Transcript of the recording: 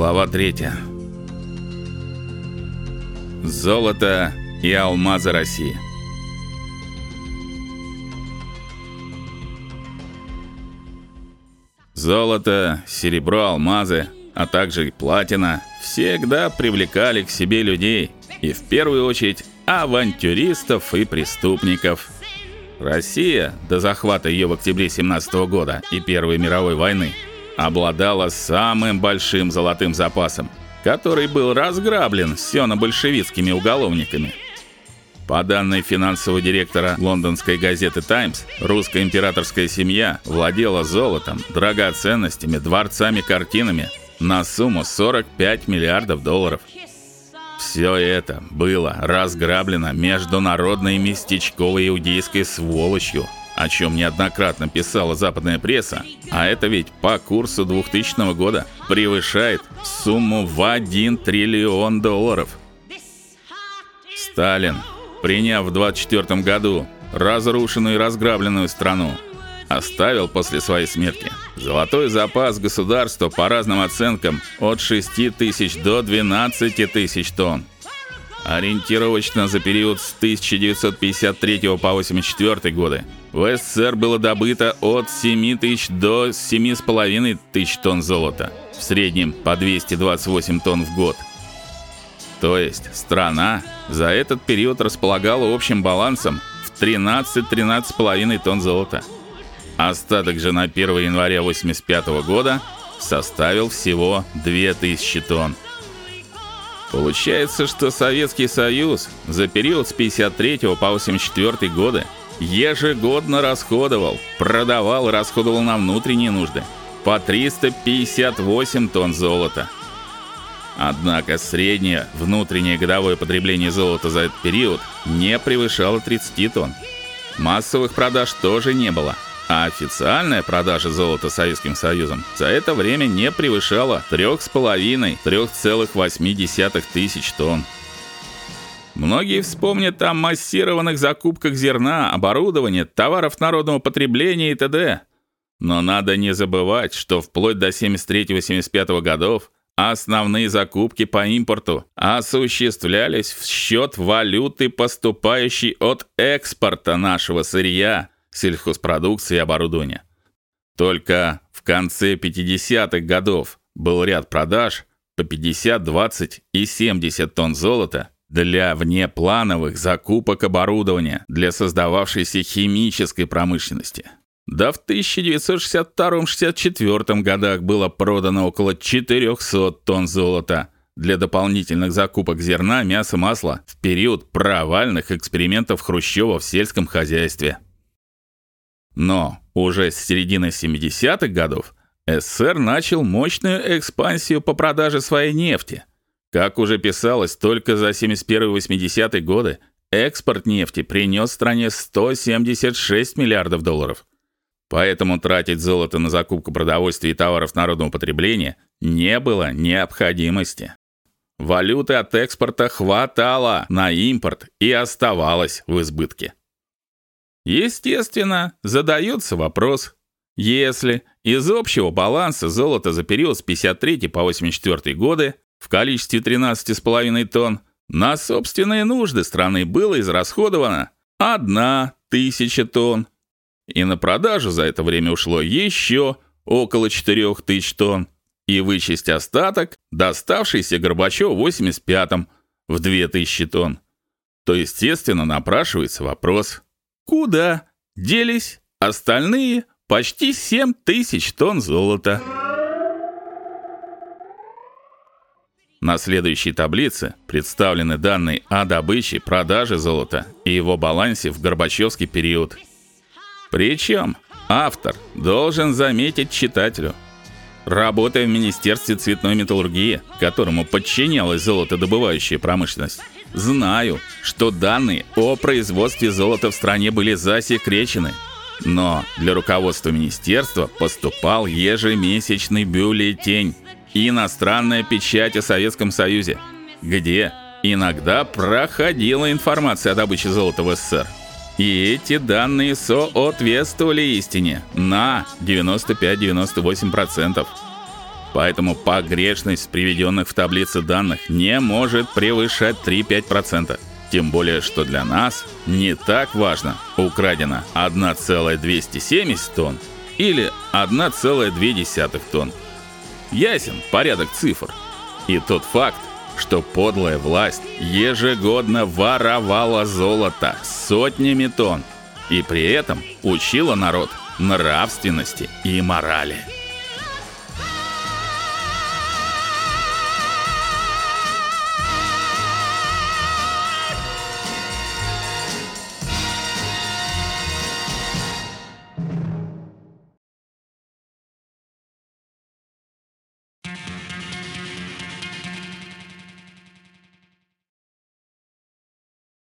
Глава 3. Золото и алмазы России. Золото, серебро, алмазы, а также и платина всегда привлекали к себе людей, и в первую очередь авантюристов и преступников. Россия до захвата ее в октябре 17 года и Первой мировой войны обладала самым большим золотым запасом, который был разграблен сёно-большевистскими уголовниками. По данным финансового директора лондонской газеты Times, русская императорская семья владела золотом, драгоценностями, дворцами, картинами на сумму 45 миллиардов долларов. Все это было разграблено международной местечковой иудейской сволочью – о чем неоднократно писала западная пресса, а это ведь по курсу 2000 года превышает сумму в 1 триллион долларов. Сталин, приняв в 24 году разрушенную и разграбленную страну, оставил после своей смерти золотой запас государства по разным оценкам от 6 тысяч до 12 тысяч тонн. Ориентировочно за период с 1953 по 84 годы в СССР было добыто от 7 тысяч до 7,5 тысяч тонн золота, в среднем по 228 тонн в год. То есть страна за этот период располагала общим балансом в 13-13,5 тонн золота. Остаток же на 1 января 85 года составил всего 2000 тонн. Получается, что Советский Союз за период с 53 по 84 годы ежегодно расходовал, продавал расходовал на внутренние нужды по 358 тонн золота. Однако среднее внутреннее годовое потребление золота за этот период не превышало 30 тонн. Массовых продаж тоже не было а официальная продажа золота Советским Союзом за это время не превышала 3,5-3,8 тысяч тонн. Многие вспомнят о массированных закупках зерна, оборудования, товаров народного потребления и т.д. Но надо не забывать, что вплоть до 73-75 годов основные закупки по импорту осуществлялись в счет валюты, поступающей от экспорта нашего сырья сельхозпродукции и оборудования. Только в конце 50-х годов был ряд продаж по 50, 20 и 70 тонн золота для внеплановых закупок оборудования для создававшейся химической промышленности. Да в 1962-64 годах было продано около 400 тонн золота для дополнительных закупок зерна, мяса, масла в период провальных экспериментов Хрущева в сельском хозяйстве. Но уже с середины 70-х годов СССР начал мощную экспансию по продаже своей нефти. Как уже писалось, только за 71-80-е годы экспорт нефти принес стране 176 миллиардов долларов. Поэтому тратить золото на закупку продовольствия и товаров народного потребления не было необходимости. Валюты от экспорта хватало на импорт и оставалось в избытке. Естественно, задается вопрос: если из общего баланса золота за период с 53 по 84 годы в количестве 13,5 тонн на собственные нужды страны было израсходовано 1 тысяча тонн, и на продажу за это время ушло еще около 4 тысяч тонн, и вычесть остаток, доставшийся Горбачеву в 85-м в 2000 тонн, то естественно напрашивается вопрос: Куда делись остальные почти 7 тысяч тонн золота? На следующей таблице представлены данные о добыче, продаже золота и его балансе в Горбачевский период. Причем автор должен заметить читателю, работая в Министерстве цветной металлургии, которому подчинялась золотодобывающая промышленность, Знаю, что данные о производстве золота в стране были засекречены, но для руководства министерства поступал ежемесячный бюллетень иностранная печать о Советском Союзе, где иногда проходила информация о добыче золота в СССР. И эти данные соответствовали истине на 95-98%. Поэтому погрешность приведенных в таблице данных не может превышать 3-5%. Тем более, что для нас не так важно, украдено 1,270 тонн или 1,2 тонн. Ясен порядок цифр. И тот факт, что подлая власть ежегодно воровала золото сотнями тонн и при этом учила народ нравственности и морали.